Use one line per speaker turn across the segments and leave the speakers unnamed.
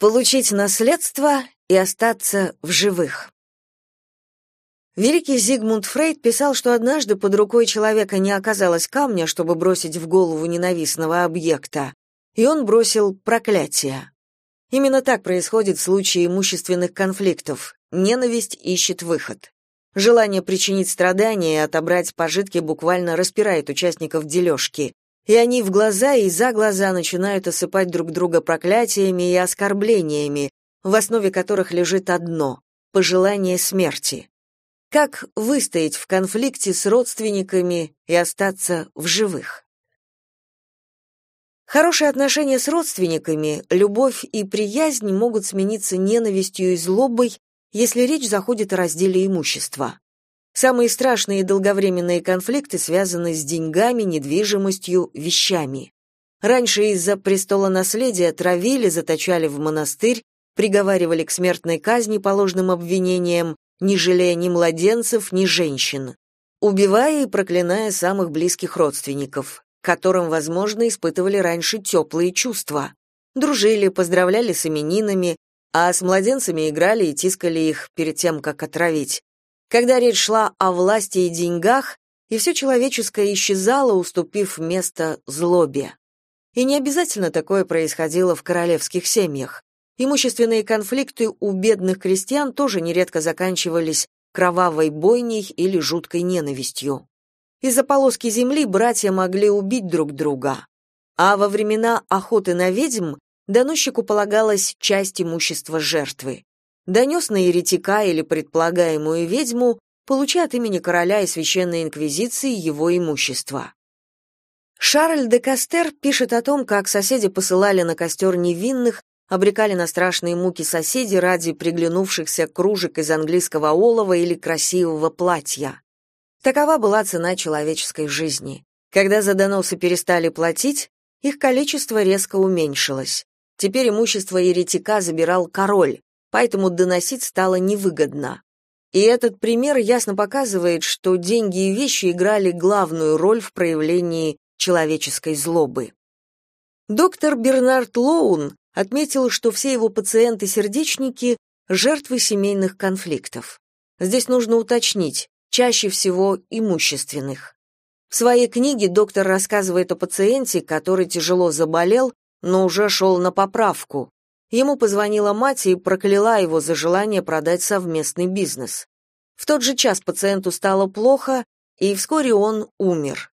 Получить наследство и остаться в живых. Великий Зигмунд Фрейд писал, что однажды под рукой человека не оказалось камня, чтобы бросить в голову ненавистного объекта, и он бросил проклятие. Именно так происходит в случае имущественных конфликтов. Ненависть ищет выход. Желание причинить страдания и отобрать пожитки буквально распирает участников дележки, и они в глаза и за глаза начинают осыпать друг друга проклятиями и оскорблениями, в основе которых лежит одно — пожелание смерти. Как выстоять в конфликте с родственниками и остаться в живых? Хорошие отношения с родственниками, любовь и приязнь могут смениться ненавистью и злобой, если речь заходит о разделе имущества. Самые страшные и долговременные конфликты связаны с деньгами, недвижимостью, вещами. Раньше из-за престола наследия травили, заточали в монастырь, приговаривали к смертной казни по ложным обвинениям, не жалея ни младенцев, ни женщин, убивая и проклиная самых близких родственников, которым, возможно, испытывали раньше теплые чувства. Дружили, поздравляли с именинами, а с младенцами играли и тискали их перед тем, как отравить. Когда речь шла о власти и деньгах, и все человеческое исчезало, уступив место злобе. И не обязательно такое происходило в королевских семьях. Имущественные конфликты у бедных крестьян тоже нередко заканчивались кровавой бойней или жуткой ненавистью. Из-за полоски земли братья могли убить друг друга, а во времена охоты на ведьм доносчику полагалась часть имущества жертвы донес на еретика или предполагаемую ведьму, получая от имени короля и священной инквизиции его имущество. Шарль де Кастер пишет о том, как соседи посылали на костер невинных, обрекали на страшные муки соседи ради приглянувшихся кружек из английского олова или красивого платья. Такова была цена человеческой жизни. Когда за доносы перестали платить, их количество резко уменьшилось. Теперь имущество еретика забирал король, поэтому доносить стало невыгодно. И этот пример ясно показывает, что деньги и вещи играли главную роль в проявлении человеческой злобы. Доктор Бернард Лоун отметил, что все его пациенты-сердечники – жертвы семейных конфликтов. Здесь нужно уточнить, чаще всего имущественных. В своей книге доктор рассказывает о пациенте, который тяжело заболел, но уже шел на поправку, Ему позвонила мать и прокляла его за желание продать совместный бизнес. В тот же час пациенту стало плохо, и вскоре он умер.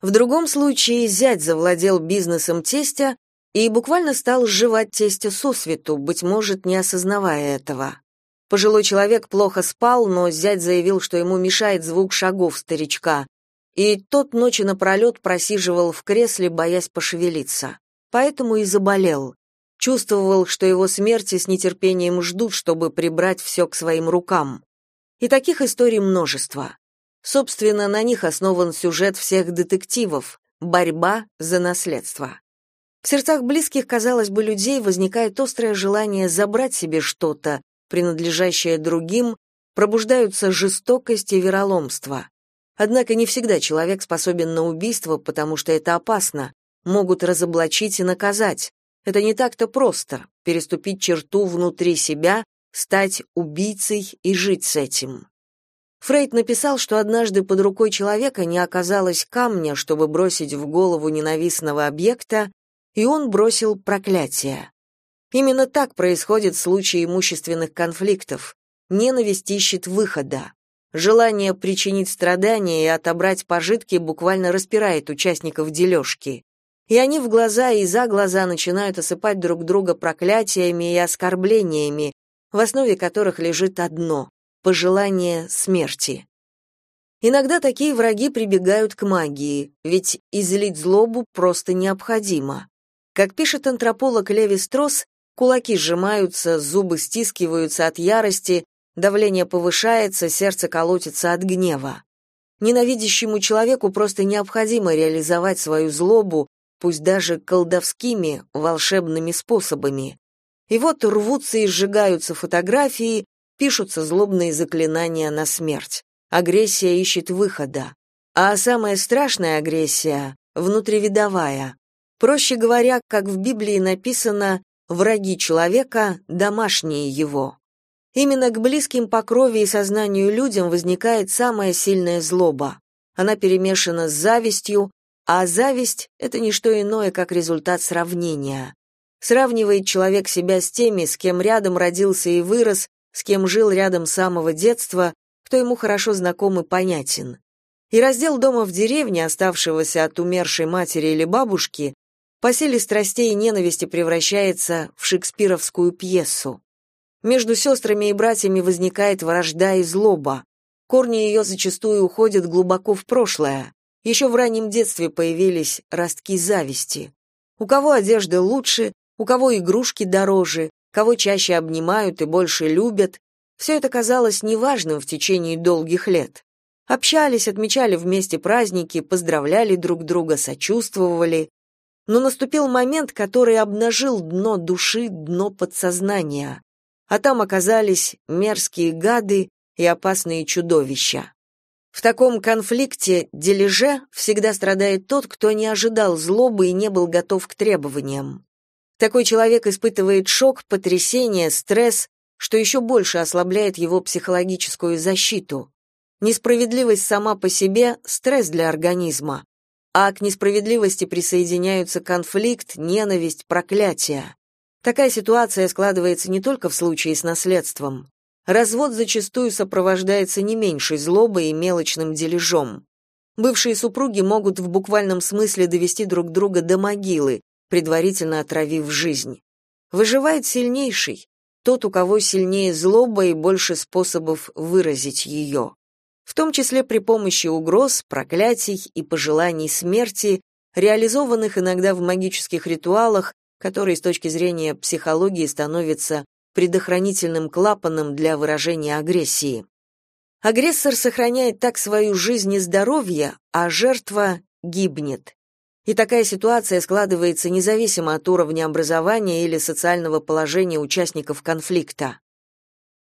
В другом случае зять завладел бизнесом тестя и буквально стал сживать тестя сосвету, быть может, не осознавая этого. Пожилой человек плохо спал, но зять заявил, что ему мешает звук шагов старичка, и тот ночи напролет просиживал в кресле, боясь пошевелиться. Поэтому и заболел. Чувствовал, что его смерти с нетерпением ждут, чтобы прибрать все к своим рукам. И таких историй множество. Собственно, на них основан сюжет всех детективов — борьба за наследство. В сердцах близких, казалось бы, людей возникает острое желание забрать себе что-то, принадлежащее другим, пробуждаются жестокость и вероломство. Однако не всегда человек способен на убийство, потому что это опасно, могут разоблачить и наказать. Это не так-то просто — переступить черту внутри себя, стать убийцей и жить с этим. Фрейд написал, что однажды под рукой человека не оказалось камня, чтобы бросить в голову ненавистного объекта, и он бросил проклятие. Именно так происходит в случае имущественных конфликтов. Ненависть ищет выхода. Желание причинить страдания и отобрать пожитки буквально распирает участников дележки и они в глаза и за глаза начинают осыпать друг друга проклятиями и оскорблениями, в основе которых лежит одно — пожелание смерти. Иногда такие враги прибегают к магии, ведь излить злобу просто необходимо. Как пишет антрополог Леви Стросс, кулаки сжимаются, зубы стискиваются от ярости, давление повышается, сердце колотится от гнева. Ненавидящему человеку просто необходимо реализовать свою злобу, пусть даже колдовскими, волшебными способами. И вот рвутся и сжигаются фотографии, пишутся злобные заклинания на смерть. Агрессия ищет выхода. А самая страшная агрессия — внутривидовая. Проще говоря, как в Библии написано, враги человека — домашние его. Именно к близким по крови и сознанию людям возникает самая сильная злоба. Она перемешана с завистью, а зависть — это не что иное, как результат сравнения. Сравнивает человек себя с теми, с кем рядом родился и вырос, с кем жил рядом с самого детства, кто ему хорошо знаком и понятен. И раздел дома в деревне, оставшегося от умершей матери или бабушки, по силе страстей и ненависти превращается в шекспировскую пьесу. Между сестрами и братьями возникает вражда и злоба. Корни ее зачастую уходят глубоко в прошлое. Еще в раннем детстве появились ростки зависти. У кого одежда лучше, у кого игрушки дороже, кого чаще обнимают и больше любят, все это казалось неважным в течение долгих лет. Общались, отмечали вместе праздники, поздравляли друг друга, сочувствовали. Но наступил момент, который обнажил дно души, дно подсознания. А там оказались мерзкие гады и опасные чудовища. В таком конфликте, дележе, всегда страдает тот, кто не ожидал злобы и не был готов к требованиям. Такой человек испытывает шок, потрясение, стресс, что еще больше ослабляет его психологическую защиту. Несправедливость сама по себе – стресс для организма, а к несправедливости присоединяются конфликт, ненависть, проклятие. Такая ситуация складывается не только в случае с наследством. Развод зачастую сопровождается не меньшей злобой и мелочным дележом. Бывшие супруги могут в буквальном смысле довести друг друга до могилы, предварительно отравив жизнь. Выживает сильнейший, тот, у кого сильнее злоба и больше способов выразить ее. В том числе при помощи угроз, проклятий и пожеланий смерти, реализованных иногда в магических ритуалах, которые с точки зрения психологии становятся предохранительным клапаном для выражения агрессии. Агрессор сохраняет так свою жизнь и здоровье, а жертва гибнет. И такая ситуация складывается независимо от уровня образования или социального положения участников конфликта.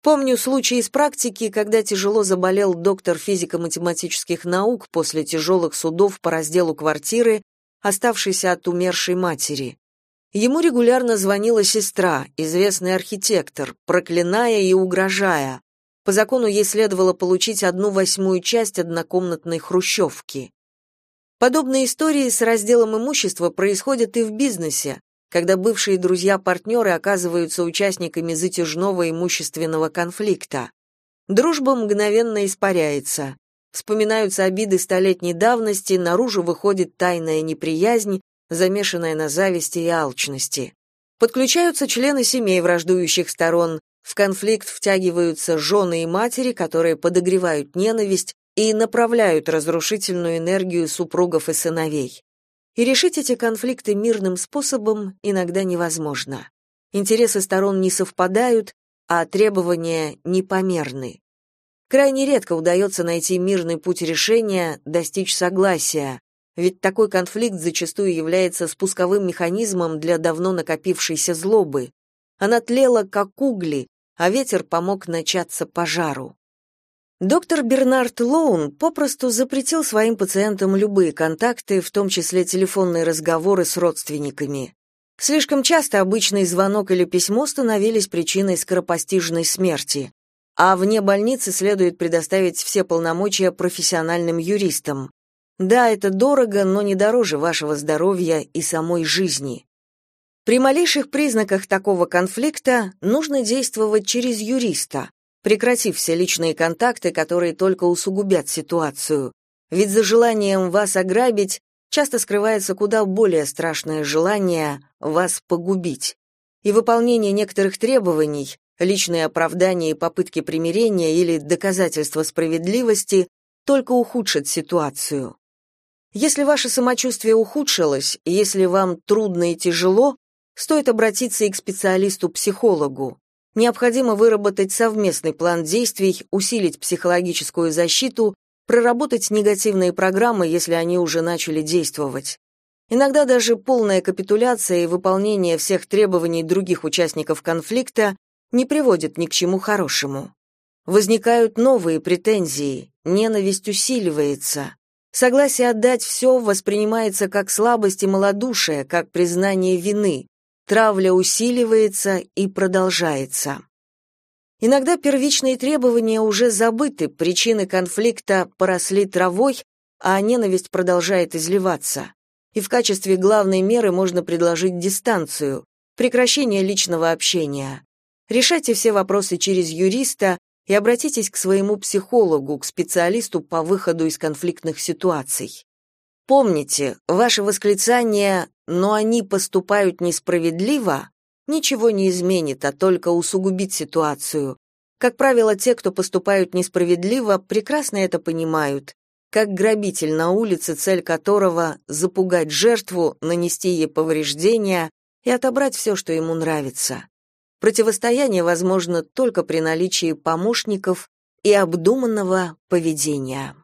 Помню случай из практики, когда тяжело заболел доктор физико-математических наук после тяжелых судов по разделу квартиры, оставшейся от умершей матери. Ему регулярно звонила сестра, известный архитектор, проклиная и угрожая. По закону ей следовало получить одну восьмую часть однокомнатной хрущевки. Подобные истории с разделом имущества происходят и в бизнесе, когда бывшие друзья-партнеры оказываются участниками затяжного имущественного конфликта. Дружба мгновенно испаряется. Вспоминаются обиды столетней давности, наружу выходит тайная неприязнь, замешанная на зависти и алчности. Подключаются члены семей враждующих сторон, в конфликт втягиваются жены и матери, которые подогревают ненависть, и направляют разрушительную энергию супругов и сыновей. И решить эти конфликты мирным способом иногда невозможно. Интересы сторон не совпадают, а требования непомерны. Крайне редко удается найти мирный путь решения, достичь согласия, ведь такой конфликт зачастую является спусковым механизмом для давно накопившейся злобы. Она тлела, как угли, а ветер помог начаться пожару. Доктор Бернард Лоун попросту запретил своим пациентам любые контакты, в том числе телефонные разговоры с родственниками. Слишком часто обычный звонок или письмо становились причиной скоропостижной смерти, а вне больницы следует предоставить все полномочия профессиональным юристам. Да, это дорого, но не дороже вашего здоровья и самой жизни. При малейших признаках такого конфликта нужно действовать через юриста, прекратив все личные контакты, которые только усугубят ситуацию. Ведь за желанием вас ограбить часто скрывается куда более страшное желание вас погубить. И выполнение некоторых требований, личные оправдания и попытки примирения или доказательства справедливости только ухудшат ситуацию. Если ваше самочувствие ухудшилось, если вам трудно и тяжело, стоит обратиться и к специалисту-психологу. Необходимо выработать совместный план действий, усилить психологическую защиту, проработать негативные программы, если они уже начали действовать. Иногда даже полная капитуляция и выполнение всех требований других участников конфликта не приводит ни к чему хорошему. Возникают новые претензии, ненависть усиливается. Согласие отдать все воспринимается как слабость и малодушие, как признание вины. травля усиливается и продолжается. Иногда первичные требования уже забыты, причины конфликта поросли травой, а ненависть продолжает изливаться. И в качестве главной меры можно предложить дистанцию, прекращение личного общения. Решайте все вопросы через юриста и обратитесь к своему психологу, к специалисту по выходу из конфликтных ситуаций. Помните, ваше восклицание «но они поступают несправедливо» ничего не изменит, а только усугубит ситуацию. Как правило, те, кто поступают несправедливо, прекрасно это понимают, как грабитель на улице, цель которого — запугать жертву, нанести ей повреждения и отобрать все, что ему нравится. Противостояние возможно только при наличии помощников и обдуманного поведения.